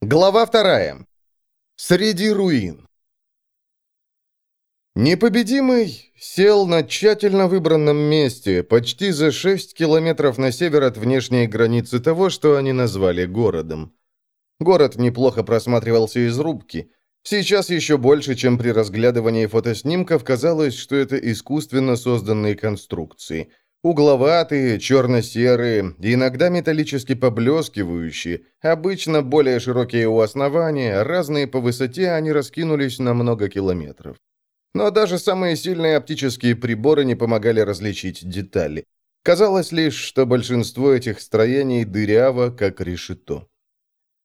Глава вторая. Среди руин. Непобедимый сел на тщательно выбранном месте, почти за 6 километров на север от внешней границы того, что они назвали городом. Город неплохо просматривался из рубки. Сейчас еще больше, чем при разглядывании фотоснимков, казалось, что это искусственно созданные конструкции – Угловатые, черно-серые, иногда металлически поблескивающие, обычно более широкие у основания, разные по высоте, они раскинулись на много километров. Но даже самые сильные оптические приборы не помогали различить детали. Казалось лишь, что большинство этих строений дыряво, как решето.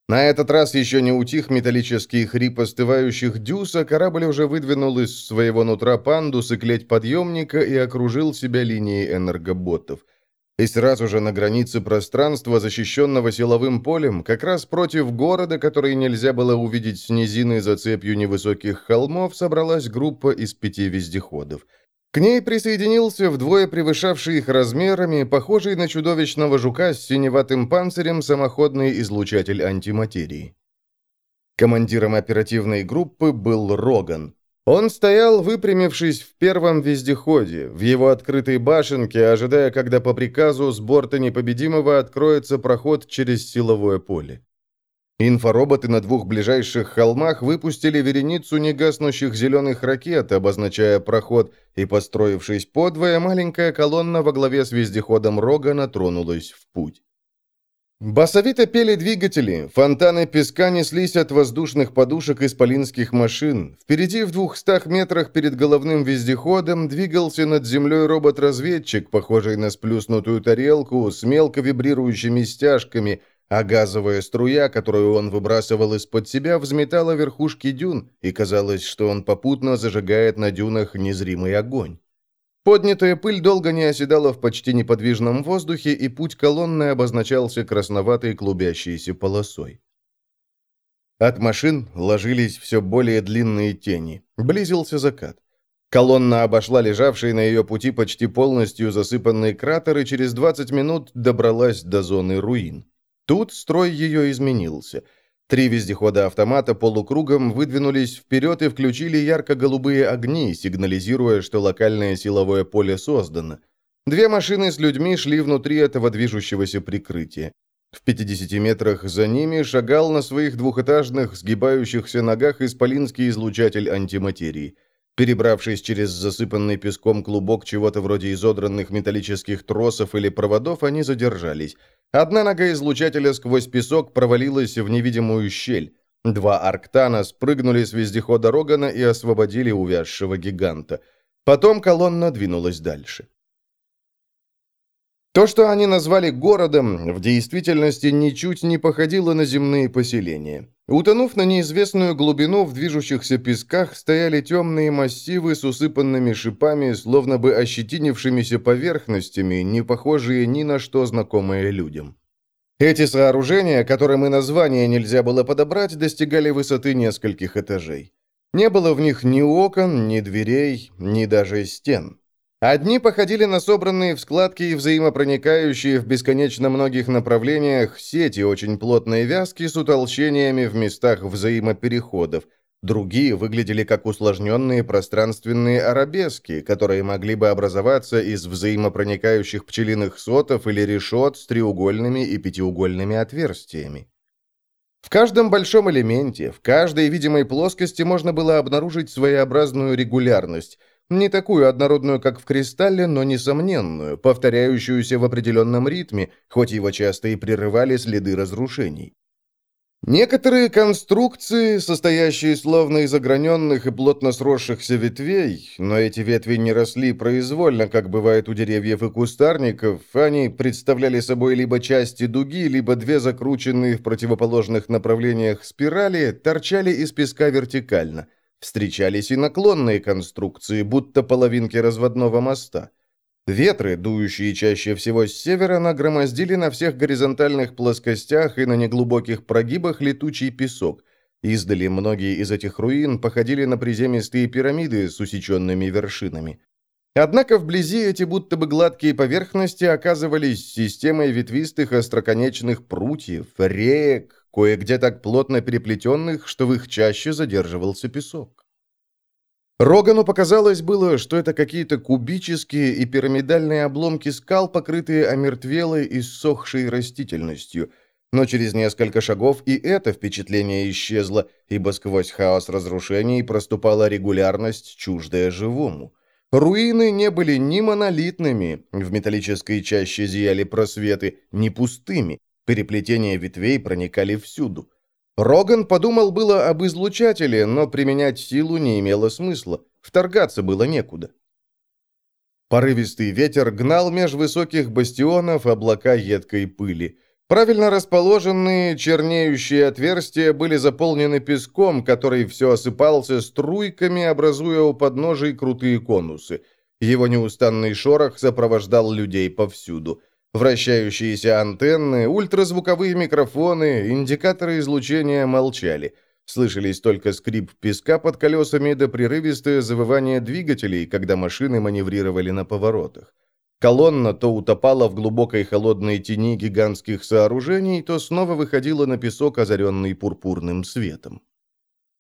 На этот раз еще не утих металлический хрип остывающих дюз, а корабль уже выдвинул из своего нутра пандус и клеть подъемника и окружил себя линией энергоботов. И сразу же на границе пространства, защищенного силовым полем, как раз против города, который нельзя было увидеть с низины за цепью невысоких холмов, собралась группа из пяти вездеходов – к ней присоединился вдвое превышавший их размерами, похожий на чудовищного жука с синеватым панцирем самоходный излучатель антиматерии. Командиром оперативной группы был Роган. Он стоял, выпрямившись в первом вездеходе, в его открытой башенке, ожидая, когда по приказу с борта непобедимого откроется проход через силовое поле. Инфороботы на двух ближайших холмах выпустили вереницу негаснущих зеленых ракет, обозначая проход, и, построившись подвое, маленькая колонна во главе с вездеходом Рогана тронулась в путь. Басовито пели двигатели, фонтаны песка неслись от воздушных подушек исполинских машин. Впереди в двухстах метрах перед головным вездеходом двигался над землей робот-разведчик, похожий на сплюснутую тарелку с мелко вибрирующими стяжками – а газовая струя, которую он выбрасывал из-под себя, взметала верхушки дюн, и казалось, что он попутно зажигает на дюнах незримый огонь. Поднятая пыль долго не оседала в почти неподвижном воздухе, и путь колонны обозначался красноватой клубящейся полосой. От машин ложились все более длинные тени. Близился закат. Колонна обошла лежавший на ее пути почти полностью засыпанный кратер и через 20 минут добралась до зоны руин. Тут строй ее изменился. Три вездехода автомата полукругом выдвинулись вперед и включили ярко-голубые огни, сигнализируя, что локальное силовое поле создано. Две машины с людьми шли внутри этого движущегося прикрытия. В 50 метрах за ними шагал на своих двухэтажных, сгибающихся ногах исполинский излучатель антиматерии. Перебравшись через засыпанный песком клубок чего-то вроде изодранных металлических тросов или проводов, они задержались. Одна нога излучателя сквозь песок провалилась в невидимую щель. Два арктана спрыгнули с вездехода Рогана и освободили увязшего гиганта. Потом колонна двинулась дальше. То, что они назвали городом, в действительности ничуть не походило на земные поселения. Утонув на неизвестную глубину, в движущихся песках стояли темные массивы с усыпанными шипами, словно бы ощетинившимися поверхностями, не похожие ни на что знакомые людям. Эти сооружения, которым и название нельзя было подобрать, достигали высоты нескольких этажей. Не было в них ни окон, ни дверей, ни даже стен. Одни походили на собранные в складки и взаимопроникающие в бесконечно многих направлениях сети очень плотной вязки с утолщениями в местах взаимопереходов. Другие выглядели как усложненные пространственные арабески, которые могли бы образоваться из взаимопроникающих пчелиных сотов или решет с треугольными и пятиугольными отверстиями. В каждом большом элементе, в каждой видимой плоскости можно было обнаружить своеобразную регулярность – не такую однородную, как в кристалле, но несомненную, повторяющуюся в определенном ритме, хоть его часто и прерывали следы разрушений. Некоторые конструкции, состоящие словно из ограненных и плотно сросшихся ветвей, но эти ветви не росли произвольно, как бывает у деревьев и кустарников, они представляли собой либо части дуги, либо две закрученные в противоположных направлениях спирали, торчали из песка вертикально – Встречались и наклонные конструкции, будто половинки разводного моста. Ветры, дующие чаще всего с севера, нагромоздили на всех горизонтальных плоскостях и на неглубоких прогибах летучий песок. Издали многие из этих руин походили на приземистые пирамиды с усеченными вершинами. Однако вблизи эти будто бы гладкие поверхности оказывались системой ветвистых остроконечных прутьев, рек, кое-где так плотно переплетенных, что в их чаще задерживался песок. Рогану показалось было, что это какие-то кубические и пирамидальные обломки скал, покрытые омертвелой и ссохшей растительностью – но через несколько шагов и это впечатление исчезло, ибо сквозь хаос разрушений проступала регулярность, чуждая живому. Руины не были ни монолитными, в металлической чаще зияли просветы, ни пустыми, переплетения ветвей проникали всюду. Роган подумал было об излучателе, но применять силу не имело смысла, вторгаться было некуда. Порывистый ветер гнал меж высоких бастионов облака едкой пыли. Правильно расположенные чернеющие отверстия были заполнены песком, который все осыпался струйками, образуя у подножий крутые конусы. Его неустанный шорох сопровождал людей повсюду. Вращающиеся антенны, ультразвуковые микрофоны, индикаторы излучения молчали. Слышались только скрип песка под колесами да прерывистое завывание двигателей, когда машины маневрировали на поворотах. Колонна то утопала в глубокой холодной тени гигантских сооружений, то снова выходила на песок, озаренный пурпурным светом.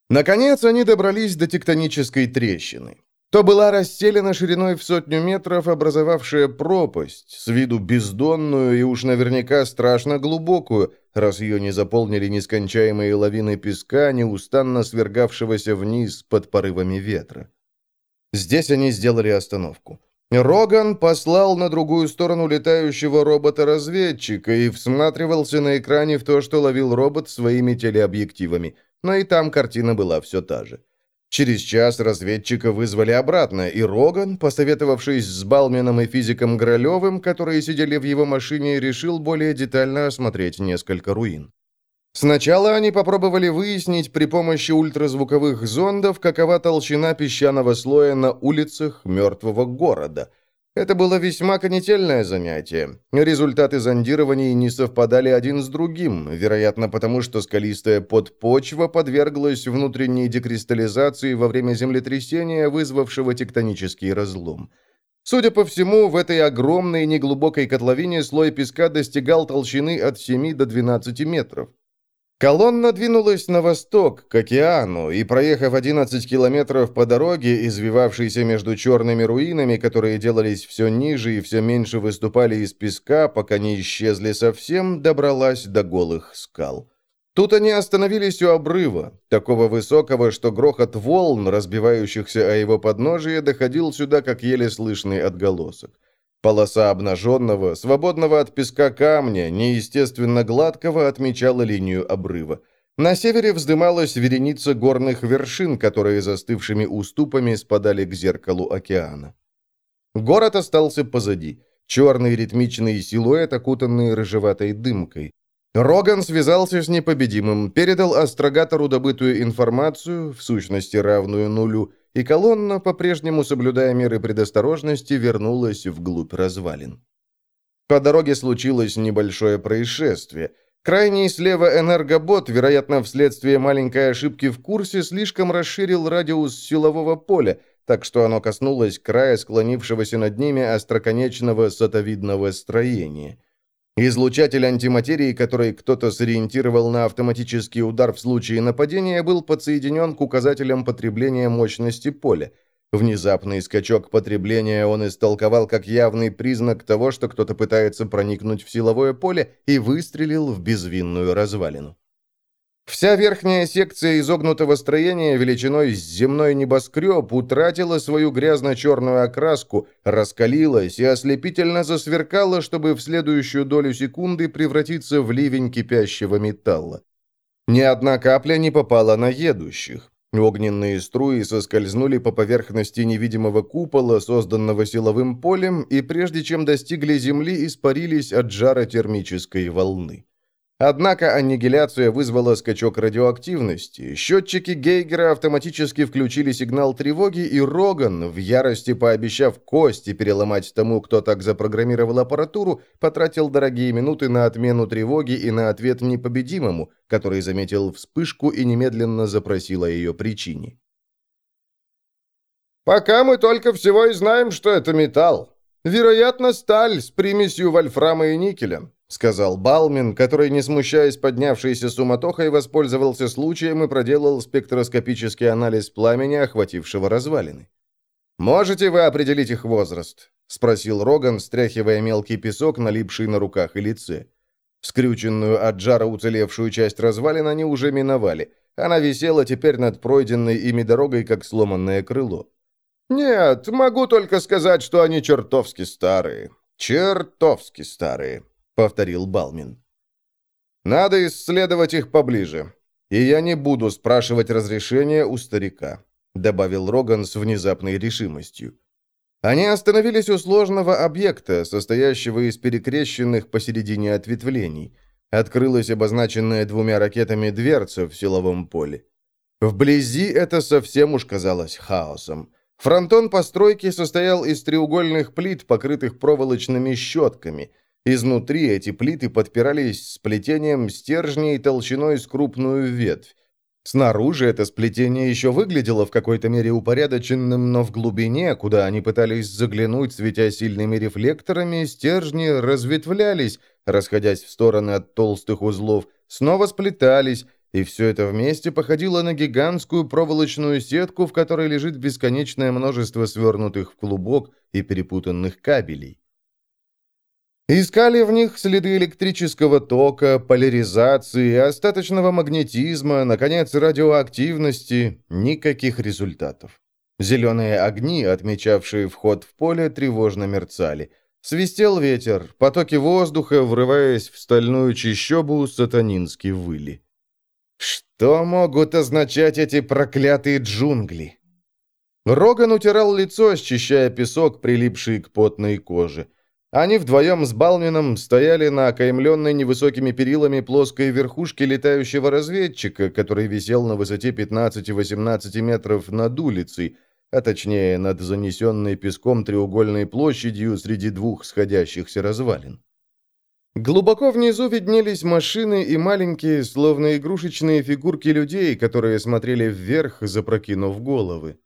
Наконец они добрались до тектонической трещины. То была расселена шириной в сотню метров, образовавшая пропасть, с виду бездонную и уж наверняка страшно глубокую, раз ее не заполнили нескончаемые лавины песка, неустанно свергавшегося вниз под порывами ветра. Здесь они сделали остановку. Роган послал на другую сторону летающего робота-разведчика и всматривался на экране в то, что ловил робот своими телеобъективами, но и там картина была все та же. Через час разведчика вызвали обратно, и Роган, посоветовавшись с Балменом и физиком Гролевым, которые сидели в его машине, решил более детально осмотреть несколько руин. Сначала они попробовали выяснить при помощи ультразвуковых зондов, какова толщина песчаного слоя на улицах мертвого города. Это было весьма конетельное занятие. Результаты зондирований не совпадали один с другим, вероятно потому, что скалистая подпочва подверглась внутренней декристаллизации во время землетрясения, вызвавшего тектонический разлом. Судя по всему, в этой огромной неглубокой котловине слой песка достигал толщины от 7 до 12 метров. Колонна двинулась на восток, к океану, и, проехав 11 километров по дороге, извивавшейся между черными руинами, которые делались все ниже и все меньше выступали из песка, пока не исчезли совсем, добралась до голых скал. Тут они остановились у обрыва, такого высокого, что грохот волн, разбивающихся о его подножие, доходил сюда, как еле слышный отголосок. Полоса обнаженного, свободного от песка камня, неестественно гладкого, отмечала линию обрыва. На севере вздымалась вереница горных вершин, которые застывшими уступами спадали к зеркалу океана. Город остался позади. Черный ритмичный силуэт, окутанный рыжеватой дымкой. Роган связался с непобедимым, передал астрогатору добытую информацию, в сущности равную нулю, и колонна, по-прежнему соблюдая меры предосторожности, вернулась вглубь развалин. По дороге случилось небольшое происшествие. Крайний слева энергобот, вероятно, вследствие маленькой ошибки в курсе, слишком расширил радиус силового поля, так что оно коснулось края склонившегося над ними остроконечного сотовидного строения. Излучатель антиматерии, который кто-то сориентировал на автоматический удар в случае нападения, был подсоединен к указателям потребления мощности поля. Внезапный скачок потребления он истолковал как явный признак того, что кто-то пытается проникнуть в силовое поле, и выстрелил в безвинную развалину. Вся верхняя секция изогнутого строения величиной с земной небоскреб утратила свою грязно-черную окраску, раскалилась и ослепительно засверкала, чтобы в следующую долю секунды превратиться в ливень кипящего металла. Ни одна капля не попала на едущих. Огненные струи соскользнули по поверхности невидимого купола, созданного силовым полем, и прежде чем достигли земли, испарились от жара термической волны. Однако аннигиляция вызвала скачок радиоактивности. Счетчики Гейгера автоматически включили сигнал тревоги, и Роган, в ярости пообещав кости переломать тому, кто так запрограммировал аппаратуру, потратил дорогие минуты на отмену тревоги и на ответ непобедимому, который заметил вспышку и немедленно запросил о ее причине. «Пока мы только всего и знаем, что это металл. Вероятно, сталь с примесью вольфрама и никеля. — сказал Балмин, который, не смущаясь поднявшейся суматохой, воспользовался случаем и проделал спектроскопический анализ пламени, охватившего развалины. «Можете вы определить их возраст?» — спросил Роган, стряхивая мелкий песок, налипший на руках и лице. Скрюченную от жара уцелевшую часть развалин они уже миновали. Она висела теперь над пройденной ими дорогой, как сломанное крыло. «Нет, могу только сказать, что они чертовски старые. Чертовски старые», — повторил Балмин. «Надо исследовать их поближе. И я не буду спрашивать разрешения у старика», — добавил Роган с внезапной решимостью. Они остановились у сложного объекта, состоящего из перекрещенных посередине ответвлений. Открылась обозначенная двумя ракетами дверца в силовом поле. Вблизи это совсем уж казалось хаосом. Фронтон постройки состоял из треугольных плит, покрытых проволочными щетками. Изнутри эти плиты подпирались сплетением стержней толщиной с крупную ветвь. Снаружи это сплетение еще выглядело в какой-то мере упорядоченным, но в глубине, куда они пытались заглянуть, светя сильными рефлекторами, стержни разветвлялись, расходясь в стороны от толстых узлов, снова сплетались, и все это вместе походило на гигантскую проволочную сетку, в которой лежит бесконечное множество свернутых в клубок и перепутанных кабелей. Искали в них следы электрического тока, поляризации, остаточного магнетизма, наконец, радиоактивности. Никаких результатов. Зеленые огни, отмечавшие вход в поле, тревожно мерцали. Свистел ветер, потоки воздуха, врываясь в стальную чищобу, сатанински выли. Что могут означать эти проклятые джунгли? Роган утирал лицо, счищая песок, прилипший к потной коже. Они вдвоем с Балмином стояли на окаймленной невысокими перилами плоской верхушке летающего разведчика, который висел на высоте 15-18 метров над улицей, а точнее над занесенной песком треугольной площадью среди двух сходящихся развалин. Глубоко внизу виднелись машины и маленькие, словно игрушечные фигурки людей, которые смотрели вверх, запрокинув головы.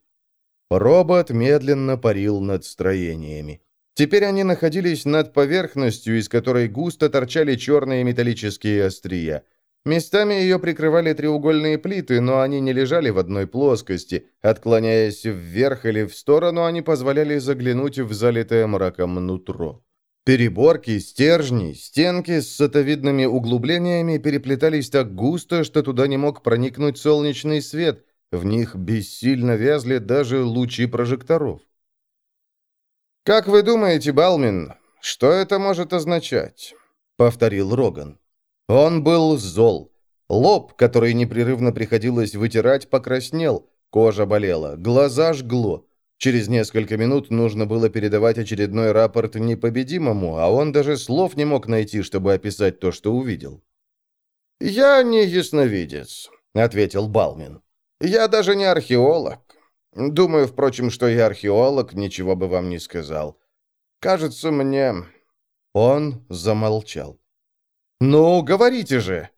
Робот медленно парил над строениями. Теперь они находились над поверхностью, из которой густо торчали черные металлические острия. Местами ее прикрывали треугольные плиты, но они не лежали в одной плоскости. Отклоняясь вверх или в сторону, они позволяли заглянуть в залитое мраком нутро. Переборки, стержни, стенки с сотовидными углублениями переплетались так густо, что туда не мог проникнуть солнечный свет. В них бессильно вязли даже лучи прожекторов. «Как вы думаете, Балмин, что это может означать?» — повторил Роган. Он был зол. Лоб, который непрерывно приходилось вытирать, покраснел, кожа болела, глаза жгло. Через несколько минут нужно было передавать очередной рапорт непобедимому, а он даже слов не мог найти, чтобы описать то, что увидел. «Я не ясновидец», — ответил Балмин. «Я даже не археолог. Думаю, впрочем, что я археолог, ничего бы вам не сказал. Кажется мне...» Он замолчал. «Ну, говорите же!»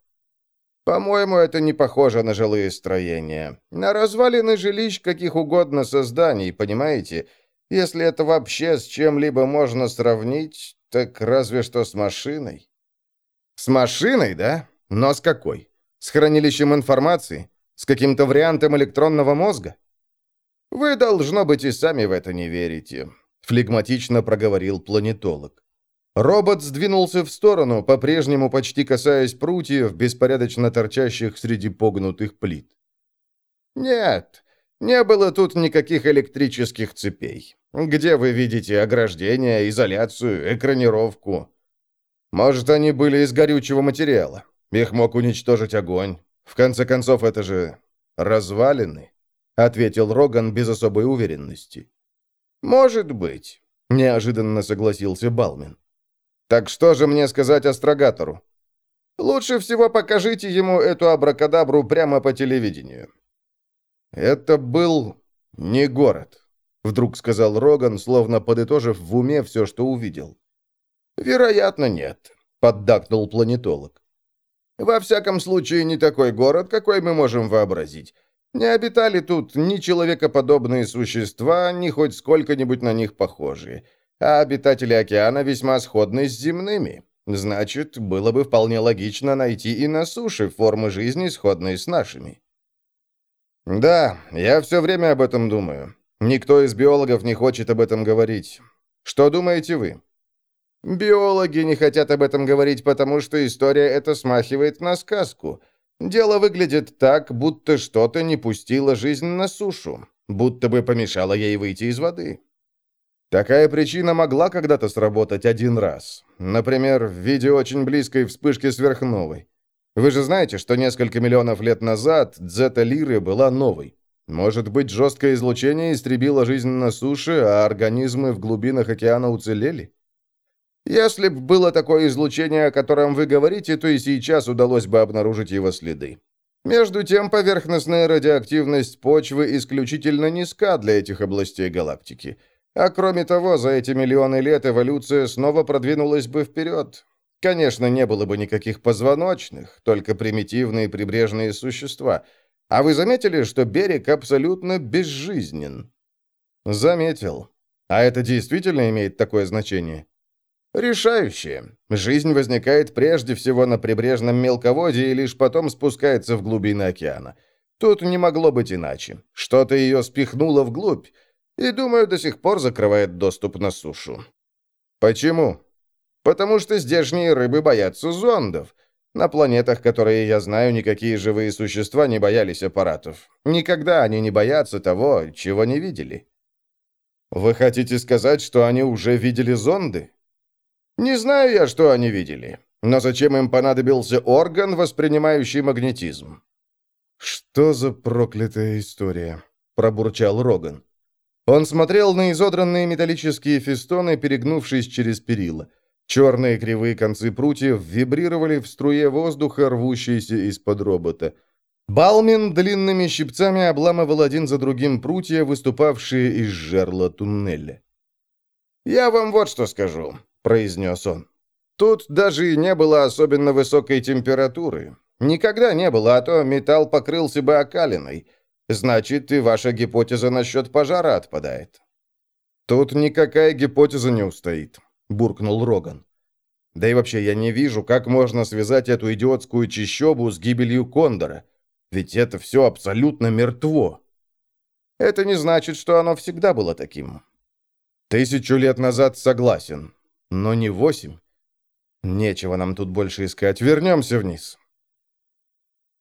«По-моему, это не похоже на жилые строения. На развалины жилищ каких угодно созданий, понимаете? Если это вообще с чем-либо можно сравнить, так разве что с машиной». «С машиной, да? Но с какой? С хранилищем информации? С каким-то вариантом электронного мозга?» «Вы, должно быть, и сами в это не верите», — флегматично проговорил планетолог. Робот сдвинулся в сторону, по-прежнему почти касаясь прутьев, беспорядочно торчащих среди погнутых плит. «Нет, не было тут никаких электрических цепей. Где вы видите ограждение, изоляцию, экранировку? Может, они были из горючего материала? Их мог уничтожить огонь. В конце концов, это же развалины» ответил Роган без особой уверенности. «Может быть», — неожиданно согласился Балмен. «Так что же мне сказать астрогатору?» «Лучше всего покажите ему эту абракадабру прямо по телевидению». «Это был не город», — вдруг сказал Роган, словно подытожив в уме все, что увидел. «Вероятно, нет», — поддакнул планетолог. «Во всяком случае, не такой город, какой мы можем вообразить. Не обитали тут ни человекоподобные существа, ни хоть сколько-нибудь на них похожие. А обитатели океана весьма сходны с земными. Значит, было бы вполне логично найти и на суше формы жизни, сходные с нашими. Да, я все время об этом думаю. Никто из биологов не хочет об этом говорить. Что думаете вы? Биологи не хотят об этом говорить, потому что история эта смахивает на сказку. Дело выглядит так, будто что-то не пустило жизнь на сушу, будто бы помешало ей выйти из воды. Такая причина могла когда-то сработать один раз. Например, в виде очень близкой вспышки сверхновой. Вы же знаете, что несколько миллионов лет назад дзета Лиры была новой. Может быть, жесткое излучение истребило жизнь на суше, а организмы в глубинах океана уцелели? Если бы было такое излучение, о котором вы говорите, то и сейчас удалось бы обнаружить его следы. Между тем, поверхностная радиоактивность почвы исключительно низка для этих областей галактики. А кроме того, за эти миллионы лет эволюция снова продвинулась бы вперед. Конечно, не было бы никаких позвоночных, только примитивные прибрежные существа. А вы заметили, что берег абсолютно безжизнен? Заметил. А это действительно имеет такое значение? Решающее. Жизнь возникает прежде всего на прибрежном мелководье и лишь потом спускается в глубины океана. Тут не могло быть иначе. Что-то ее спихнуло вглубь, и, думаю, до сих пор закрывает доступ на сушу. Почему? Потому что здешние рыбы боятся зондов. На планетах, которые я знаю, никакие живые существа не боялись аппаратов. Никогда они не боятся того, чего не видели. Вы хотите сказать, что они уже видели зонды? Не знаю я, что они видели. Но зачем им понадобился орган, воспринимающий магнетизм? «Что за проклятая история?» – пробурчал Роган. Он смотрел на изодранные металлические фестоны, перегнувшись через перила. Черные кривые концы прутьев вибрировали в струе воздуха, рвущейся из-под робота. Балмин длинными щипцами обламывал один за другим прутья, выступавшие из жерла туннеля. «Я вам вот что скажу. — произнес он. «Тут даже и не было особенно высокой температуры. Никогда не было, а то металл покрылся бы окалиной. Значит, и ваша гипотеза насчет пожара отпадает». «Тут никакая гипотеза не устоит», — буркнул Роган. «Да и вообще, я не вижу, как можно связать эту идиотскую чищобу с гибелью Кондора. Ведь это все абсолютно мертво». «Это не значит, что оно всегда было таким». «Тысячу лет назад согласен но не восемь. Нечего нам тут больше искать. Вернемся вниз.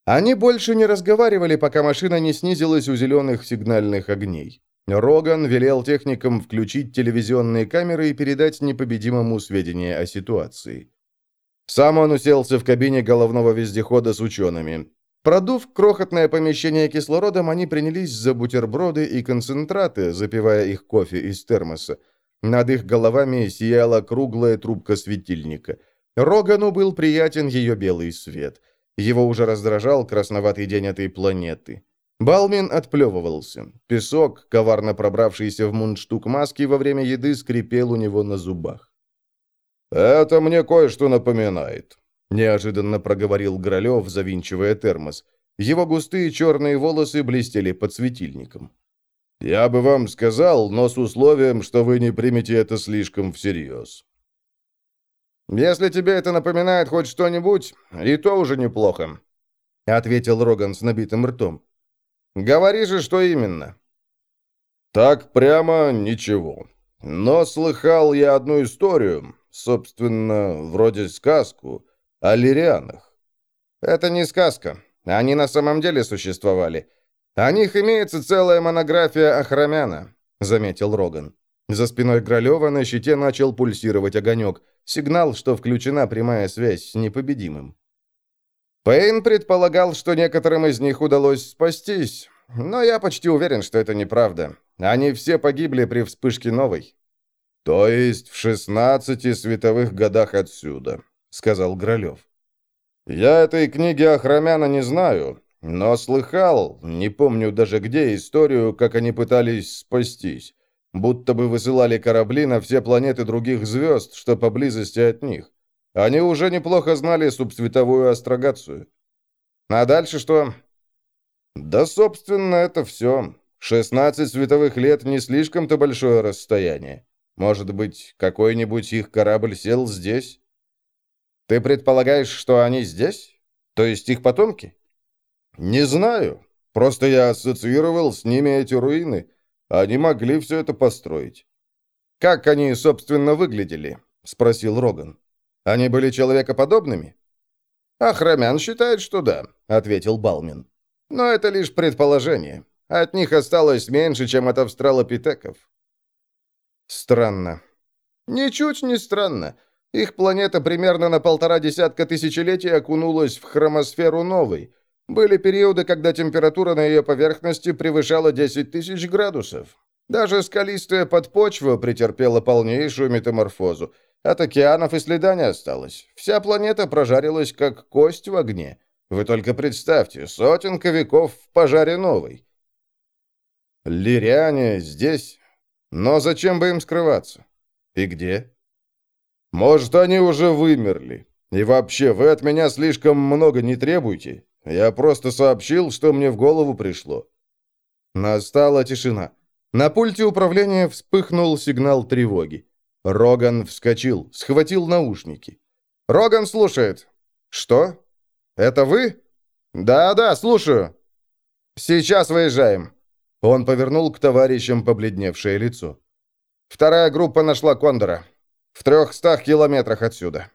Они больше не разговаривали, пока машина не снизилась у зеленых сигнальных огней. Роган велел техникам включить телевизионные камеры и передать непобедимому сведения о ситуации. Сам он уселся в кабине головного вездехода с учеными. Продув крохотное помещение кислородом, они принялись за бутерброды и концентраты, запивая их кофе из термоса. Над их головами сияла круглая трубка светильника. Рогану был приятен ее белый свет. Его уже раздражал красноватый день этой планеты. Балмин отплевывался. Песок, коварно пробравшийся в мундштук маски, во время еды скрипел у него на зубах. «Это мне кое-что напоминает», — неожиданно проговорил Гролев, завинчивая термос. Его густые черные волосы блестели под светильником. Я бы вам сказал, но с условием, что вы не примете это слишком всерьез. «Если тебе это напоминает хоть что-нибудь, и то уже неплохо», — ответил Роган с набитым ртом. «Говори же, что именно». «Так прямо ничего. Но слыхал я одну историю, собственно, вроде сказку, о лирианах». «Это не сказка. Они на самом деле существовали. «О них имеется целая монография Ахрамяна», — заметил Роган. За спиной Гролева на щите начал пульсировать огонек. Сигнал, что включена прямая связь с непобедимым. Пейн предполагал, что некоторым из них удалось спастись, но я почти уверен, что это неправда. Они все погибли при вспышке новой. «То есть в шестнадцати световых годах отсюда», — сказал Гролев. «Я этой книги Ахрамяна не знаю, но слыхал, не помню даже где, историю, как они пытались спастись. Будто бы высылали корабли на все планеты других звезд, что поблизости от них. Они уже неплохо знали субсветовую астрогацию. А дальше что? Да, собственно, это все. 16 световых лет не слишком-то большое расстояние. Может быть, какой-нибудь их корабль сел здесь? Ты предполагаешь, что они здесь? То есть их потомки? Не знаю. Просто я ассоциировал с ними эти руины. Они могли все это построить. Как они, собственно, выглядели? Спросил Роган. Они были человекоподобными? Охромян считает, что да, ответил Балмин. Но это лишь предположение. От них осталось меньше, чем от австралопитеков. Странно. Ничуть не странно. Их планета примерно на полтора десятка тысячелетий окунулась в хромосферу новой. Были периоды, когда температура на ее поверхности превышала 10 тысяч градусов. Даже скалистая подпочва претерпела полнейшую метаморфозу. От океанов и следа не осталось. Вся планета прожарилась, как кость в огне. Вы только представьте, сотенка веков в пожаре новой. Лиряне здесь. Но зачем бы им скрываться? И где? Может, они уже вымерли. И вообще, вы от меня слишком много не требуете. Я просто сообщил, что мне в голову пришло». Настала тишина. На пульте управления вспыхнул сигнал тревоги. Роган вскочил, схватил наушники. «Роган слушает». «Что? Это вы?» «Да-да, слушаю». «Сейчас выезжаем». Он повернул к товарищам побледневшее лицо. «Вторая группа нашла Кондора. В трехстах километрах отсюда.